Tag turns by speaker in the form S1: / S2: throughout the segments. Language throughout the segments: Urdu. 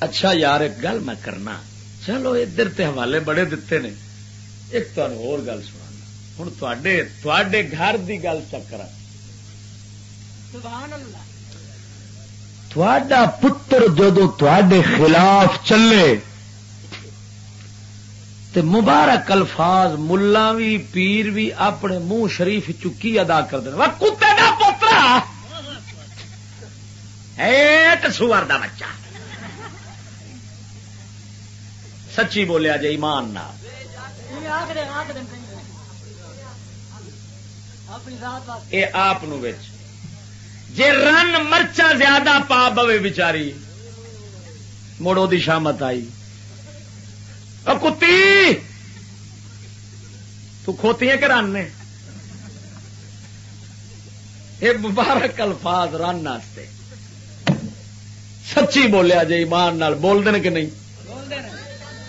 S1: اچھا یار ایک گل میں کرنا۔ چلو ادھر تے حوالے بڑے دیتے نے۔ ایک تمہیں اور گل سنا ہوں تے گھر دی گل چکر پتر جدو تے خلاف چلے تے مبارک الفاظ ملا بھی پیر بھی اپنے منہ شریف چکی ادا کر دینا کتے کا پوترا سور کا بچہ۔ سچی بولیا جی ایمان نہ آپ جی رن مرچا زیادہ پا بوے بچاری مڑو دی شامت آئی۔ کتی! تو کھوتی ہے کہ رن نے؟ یہ مبارک الفاظ رن سچی بولیا جی ایمان نال۔ بول دیں کہ نہیں؟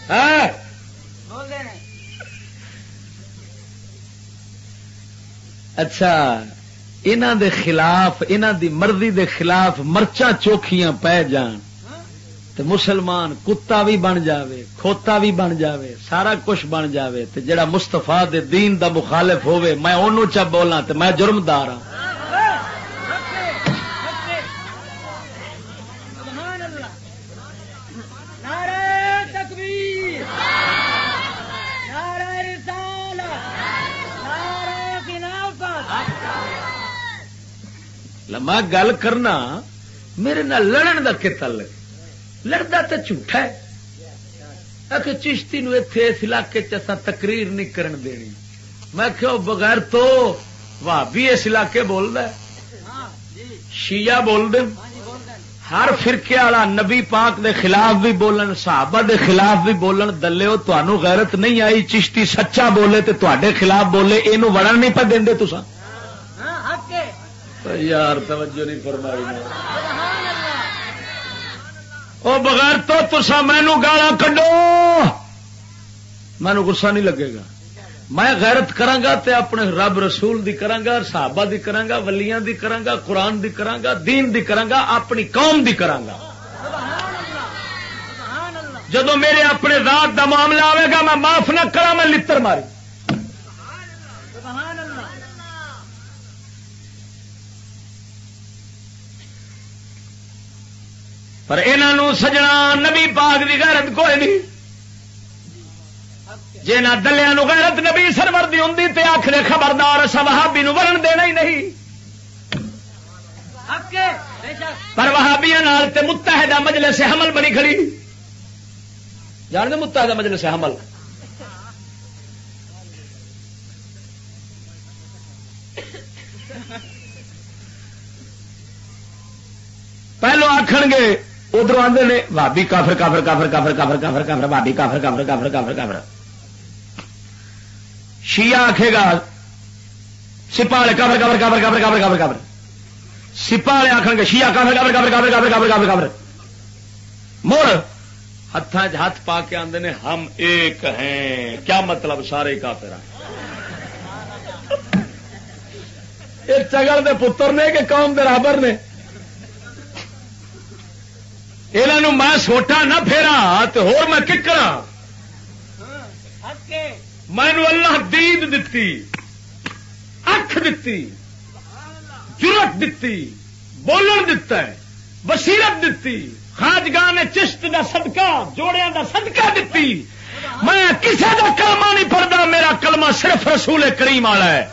S1: ہاں؟ اچھا انہ دے خلاف انہ دی مرضی دے خلاف مرچا چوکھیاں پی جان۔ تو مسلمان کتا بھی بن جاوے، کھوتا بھی بن جاوے، سارا کچھ بن جاوے۔ تو جڑا مستفا دے دین دا مخالف ہوئے میں انہوں چا بولا تو میں جرمدار ہوں میں گل کرنا میرے نال لڑن کا کتا لگ لڑتا تو جھوٹا ہے کہ چشتی نو اس علاقے چسا تقریر نہیں کرن دینی میں کہ بغیر تو بھابی اس علاقے بول رہا شیعہ بول دیں ہر فرقے والا نبی پاک دے خلاف بھی بولن صحابہ دے خلاف بھی بولن دلے تنوع غیرت نہیں آئی چشتی سچا بولے تے تے خلاف بولے یہ وڑن نہیں پہ دیں تسا یار، توجہ نہیں فرمائی وہ بغیر تو تسا مینو گالا کڈو۔ مینو گسا نہیں لگے گا۔ میں غیرت کرانگا تے اپنے رب رسول دی کرانگا، صحابہ دی کرانگا، ولیاں دی کرانگا، قرآن دی کرانگا، دین دی کرانگا، اپنی قوم دی کرانگا۔ جدو میرے اپنے ذات دا معاملہ آئے گا، میں معاف نہ کرا میں لتر ماری۔ پر انہوں سجنا نبی پاک دی غیرت کوئی نہیں۔ جی نہ دلیا غیرت نبی سرور دی ہوں تے آخر خبردار وہابی نو ورن دینا ہی نہیں۔ پر وہابیا متحدہ مجلے سے حمل بنی کھڑی۔ جان دے متحدہ مجلے سے حمل۔ پہلو آخر گے ادھر آدھے نے بھابی کافر کافر کافر کافر کافر کافر کافر بھابی کافر کافر کافر کافر کافر شیا آخے گا سپا والے کافر کافر کافر کافر کافر کافر کافر سپا والے آخر گے شیا کافر کافر کافر کافر کافر کافر کافر کافر مڑ ہاتھ ہاتھ پا کے آدھے نے ہم ایک ہیں کیا مطلب سارے کافر ہیں یہ چگل دے پتر نے کہ قوم دے رابر نے یہ میں سوٹا نہ پھیرا تو ہور میں ککڑا۔ مینو اللہ دید دتی اکھ دتی جرت دتی بولن دتا ہے بصیرت دتی۔ خاجگاہ نے چشت دا صدقہ جوڑیا دا صدقہ دتی۔ میں کسی کا کلمہ نہیں پڑھتا میرا کلمہ صرف رسول کریم والا ہے۔